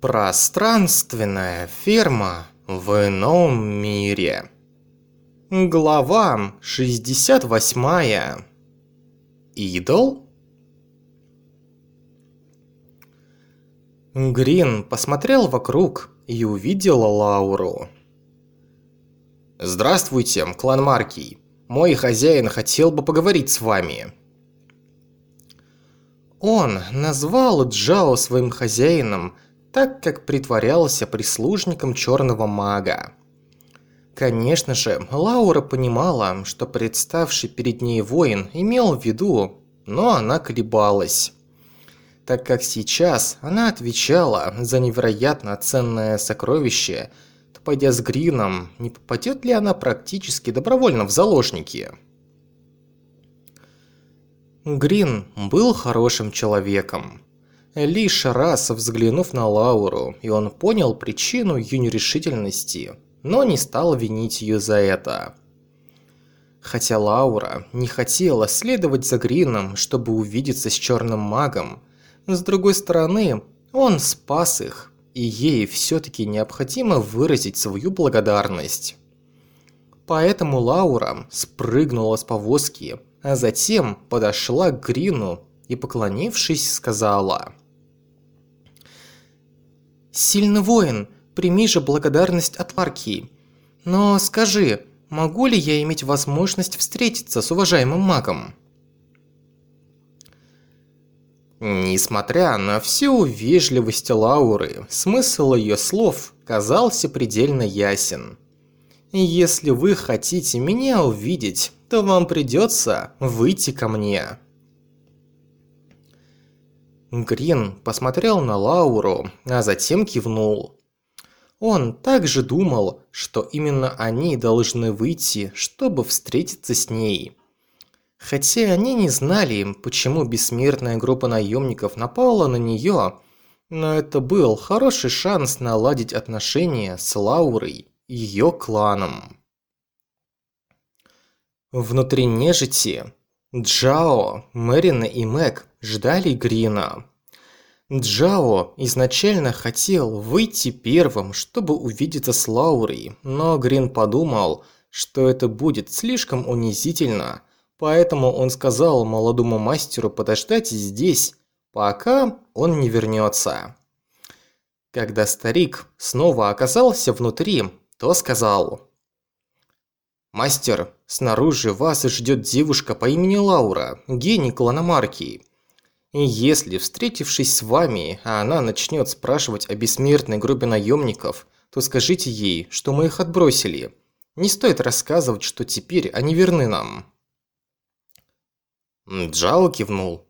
Пространственная ферма в ином мире. Глава 68. Идол? Грин посмотрел вокруг и увидел Лауру. «Здравствуйте, клан Маркий. Мой хозяин хотел бы поговорить с вами». Он назвал Джао своим хозяином – так как притворялся прислужником черного мага. Конечно же, Лаура понимала, что представший перед ней воин имел в виду, но она колебалась. Так как сейчас она отвечала за невероятно ценное сокровище, то пойдя с Грином, не попадет ли она практически добровольно в заложники? Грин был хорошим человеком. Лишь раз взглянув на Лауру, и он понял причину ее нерешительности, но не стал винить ее за это. Хотя Лаура не хотела следовать за Грином, чтобы увидеться с черным магом, с другой стороны, он спас их, и ей все-таки необходимо выразить свою благодарность. Поэтому Лаура спрыгнула с повозки, а затем подошла к Грину и, поклонившись, сказала «Сильный воин, прими же благодарность от Маркии. Но скажи, могу ли я иметь возможность встретиться с уважаемым магом?» Несмотря на всю вежливость Лауры, смысл ее слов казался предельно ясен. «Если вы хотите меня увидеть, то вам придется выйти ко мне». Грин посмотрел на Лауру, а затем кивнул. Он также думал, что именно они должны выйти, чтобы встретиться с ней. Хотя они не знали, почему бессмертная группа наемников напала на нее, но это был хороший шанс наладить отношения с Лаурой и ее кланом. Внутри нежити Джао, Мэрина и Мэг ждали Грина. Джао изначально хотел выйти первым, чтобы увидеться с Лаурой, но Грин подумал, что это будет слишком унизительно, поэтому он сказал молодому мастеру подождать здесь, пока он не вернется. Когда старик снова оказался внутри, то сказал «Мастер, снаружи вас ждет девушка по имени Лаура, гений клана. И если, встретившись с вами, она начнет спрашивать о бессмертной группе наемников, то скажите ей, что мы их отбросили. Не стоит рассказывать, что теперь они верны нам». Джао кивнул.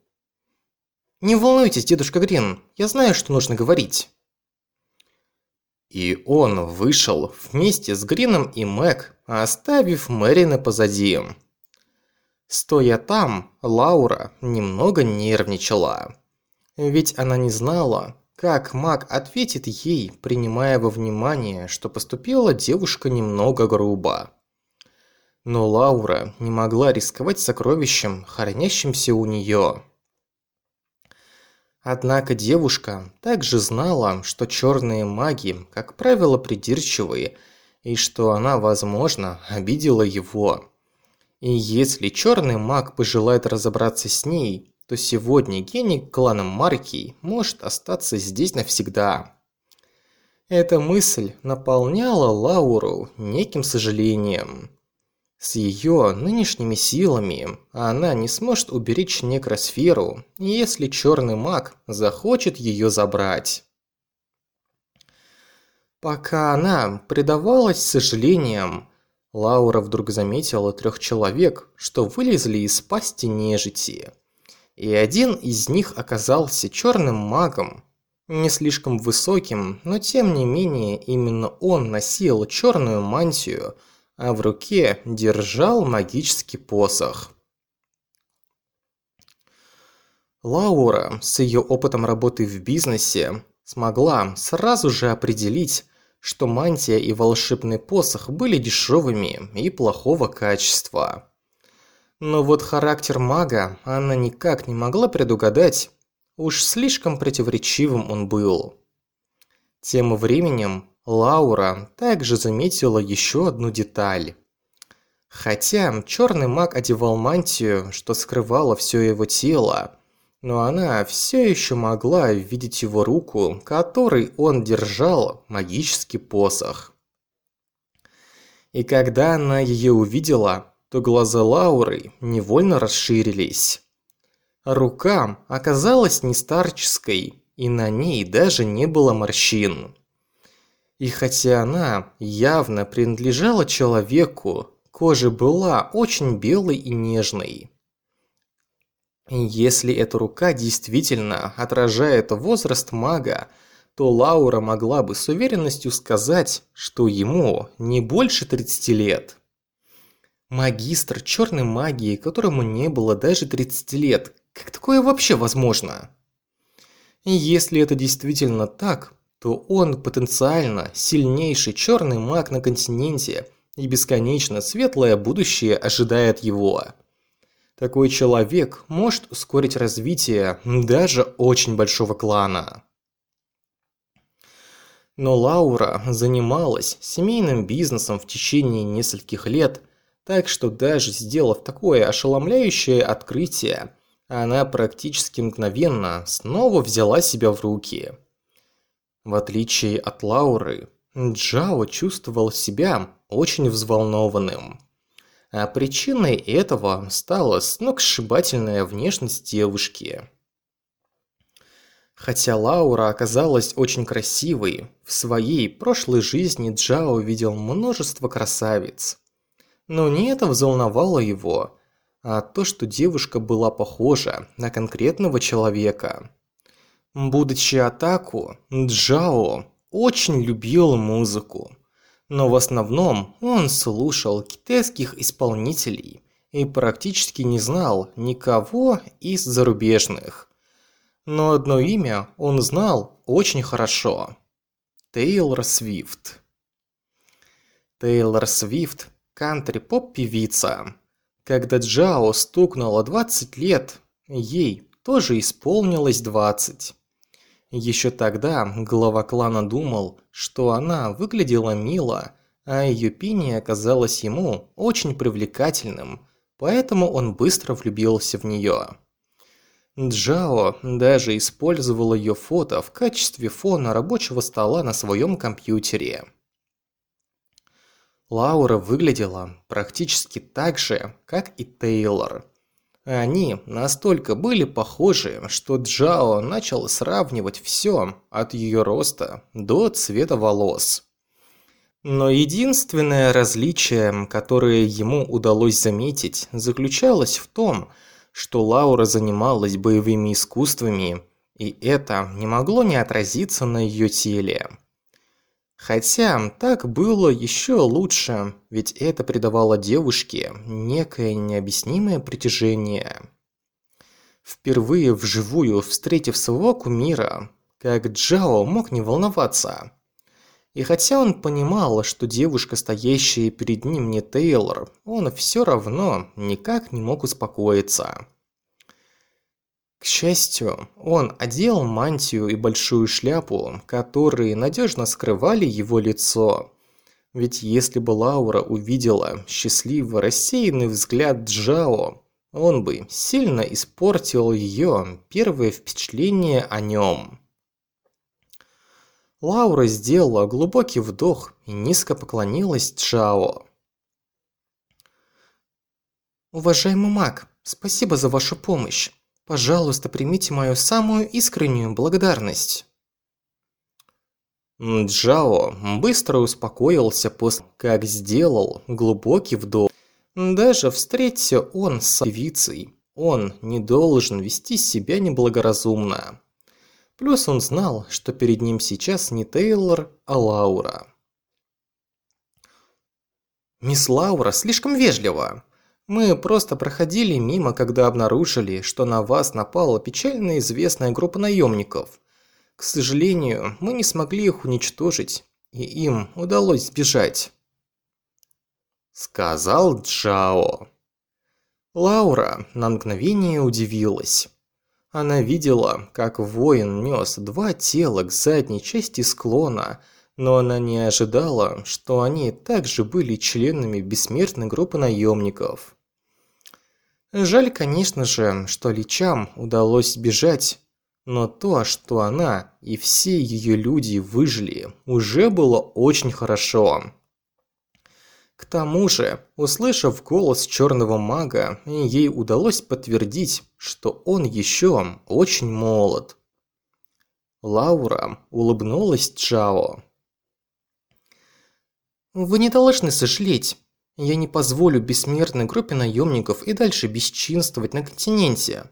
«Не волнуйтесь, дедушка Грин, я знаю, что нужно говорить». И он вышел вместе с Грином и Мэг, оставив Мэрина позади. Стоя там, Лаура немного нервничала. Ведь она не знала, как маг ответит ей, принимая во внимание, что поступила девушка немного грубо. Но Лаура не могла рисковать сокровищем, хранящимся у нее. Однако девушка также знала, что черные маги, как правило, придирчивые, и что она, возможно, обидела его. И если черный маг пожелает разобраться с ней, то сегодня гений клана Маркий может остаться здесь навсегда. Эта мысль наполняла Лауру неким сожалением. С ее нынешними силами она не сможет уберечь некросферу, если черный маг захочет ее забрать. Пока она предавалась сожалениям, Лаура вдруг заметила трех человек, что вылезли из пасти нежити. И один из них оказался черным магом. Не слишком высоким, но тем не менее именно он носил черную мантию, а в руке держал магический посох. Лаура с ее опытом работы в бизнесе смогла сразу же определить, что мантия и волшебный посох были дешевыми и плохого качества. Но вот характер мага она никак не могла предугадать, уж слишком противоречивым он был. Тем временем Лаура также заметила еще одну деталь. Хотя черный маг одевал мантию, что скрывало все его тело, но она все еще могла видеть его руку, которой он держал магический посох. И когда она ее увидела, то глаза Лауры невольно расширились. Рука оказалась не старческой, и на ней даже не было морщин. И хотя она явно принадлежала человеку, кожа была очень белой и нежной. Если эта рука действительно отражает возраст мага, то Лаура могла бы с уверенностью сказать, что ему не больше 30 лет. Магистр черной магии, которому не было даже 30 лет, как такое вообще возможно? Если это действительно так, то он потенциально сильнейший черный маг на континенте, и бесконечно светлое будущее ожидает его. Такой человек может ускорить развитие даже очень большого клана. Но Лаура занималась семейным бизнесом в течение нескольких лет, так что даже сделав такое ошеломляющее открытие, она практически мгновенно снова взяла себя в руки. В отличие от Лауры, Джао чувствовал себя очень взволнованным. А причиной этого стала сногсшибательная внешность девушки. Хотя Лаура оказалась очень красивой, в своей прошлой жизни Джао видел множество красавиц. Но не это взволновало его, а то, что девушка была похожа на конкретного человека. Будучи атаку, Джао очень любил музыку но в основном он слушал китайских исполнителей и практически не знал никого из зарубежных. Но одно имя он знал очень хорошо. Тейлор Свифт. Тейлор Свифт – кантри-поп-певица. Когда Джао стукнуло 20 лет, ей тоже исполнилось 20. Еще тогда глава клана думал, что она выглядела мило, а ее пение оказалось ему очень привлекательным, поэтому он быстро влюбился в нее. Джао даже использовал ее фото в качестве фона рабочего стола на своем компьютере. Лаура выглядела практически так же, как и Тейлор – они настолько были похожи, что Джао начал сравнивать все от ее роста до цвета волос. Но единственное различие, которое ему удалось заметить, заключалось в том, что Лаура занималась боевыми искусствами, и это не могло не отразиться на ее теле. Хотя так было еще лучше, ведь это придавало девушке некое необъяснимое притяжение. Впервые вживую встретив своего кумира, как Джао мог не волноваться. И хотя он понимал, что девушка, стоящая перед ним, не Тейлор, он все равно никак не мог успокоиться. К счастью, он одел мантию и большую шляпу, которые надежно скрывали его лицо. Ведь если бы Лаура увидела счастливо рассеянный взгляд Джао, он бы сильно испортил ее первое впечатление о нем. Лаура сделала глубокий вдох и низко поклонилась Джао. «Уважаемый маг, спасибо за вашу помощь. Пожалуйста, примите мою самую искреннюю благодарность. Джао быстро успокоился после, как сделал глубокий вдох. Даже встретиться он с певицей, он не должен вести себя неблагоразумно. Плюс он знал, что перед ним сейчас не Тейлор, а Лаура. «Мисс Лаура слишком вежлива. Мы просто проходили мимо, когда обнаружили, что на вас напала печально известная группа наемников. К сожалению, мы не смогли их уничтожить, и им удалось сбежать. Сказал Джао. Лаура на мгновение удивилась. Она видела, как воин нес два тела к задней части склона, но она не ожидала, что они также были членами бессмертной группы наемников. Жаль, конечно же, что Личам удалось сбежать, но то, что она и все ее люди выжили, уже было очень хорошо. К тому же, услышав голос черного мага, ей удалось подтвердить, что он еще очень молод. Лаура улыбнулась Джао. «Вы не должны сожалеть. Я не позволю бессмертной группе наемников и дальше бесчинствовать на континенте.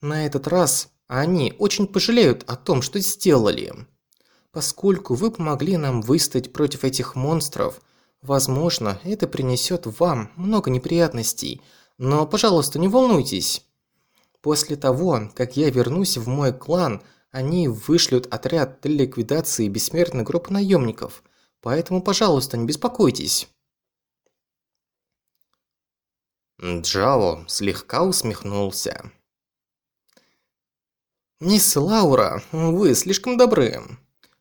На этот раз они очень пожалеют о том, что сделали. Поскольку вы помогли нам выстоять против этих монстров – Возможно, это принесет вам много неприятностей, но, пожалуйста, не волнуйтесь. После того, как я вернусь в мой клан, они вышлют отряд для ликвидации бессмертной группы наемников, поэтому, пожалуйста, не беспокойтесь. Джао слегка усмехнулся. «Мисс Лаура, вы слишком добры.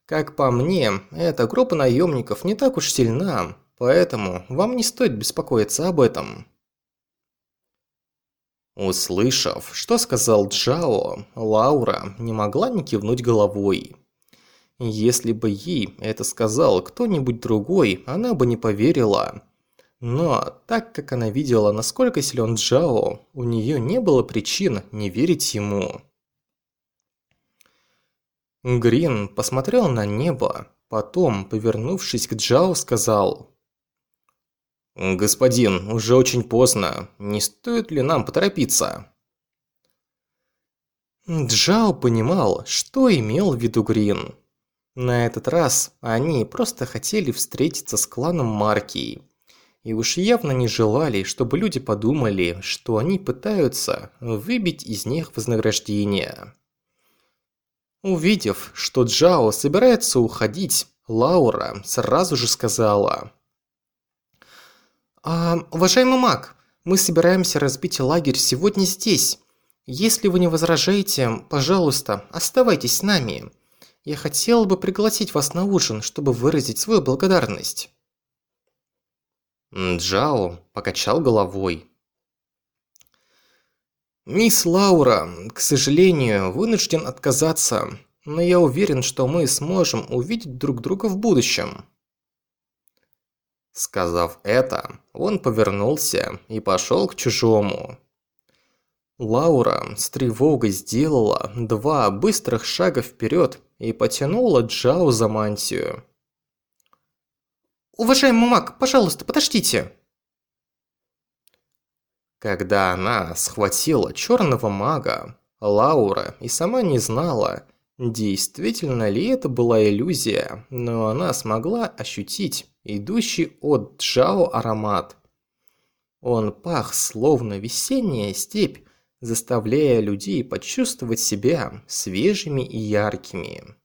Как по мне, эта группа наемников не так уж сильна, Поэтому вам не стоит беспокоиться об этом. Услышав, что сказал Джао, Лаура не могла не кивнуть головой. Если бы ей это сказал кто-нибудь другой, она бы не поверила. Но так как она видела, насколько силен Джао, у нее не было причин не верить ему. Грин посмотрел на небо, потом, повернувшись к Джао, сказал «Господин, уже очень поздно. Не стоит ли нам поторопиться?» Джао понимал, что имел в виду Грин. На этот раз они просто хотели встретиться с кланом Маркии. И уж явно не желали, чтобы люди подумали, что они пытаются выбить из них вознаграждение. Увидев, что Джао собирается уходить, Лаура сразу же сказала – «А, уважаемый маг, мы собираемся разбить лагерь сегодня здесь. Если вы не возражаете, пожалуйста, оставайтесь с нами. Я хотел бы пригласить вас на ужин, чтобы выразить свою благодарность». Джао покачал головой. «Мисс Лаура, к сожалению, вынужден отказаться, но я уверен, что мы сможем увидеть друг друга в будущем». Сказав это, он повернулся и пошел к чужому. Лаура с тревогой сделала два быстрых шага вперед и потянула Джао за мантию. «Уважаемый маг, пожалуйста, подождите!» Когда она схватила черного мага, Лаура и сама не знала, действительно ли это была иллюзия, но она смогла ощутить идущий от Джао аромат. Он пах словно весенняя степь, заставляя людей почувствовать себя свежими и яркими.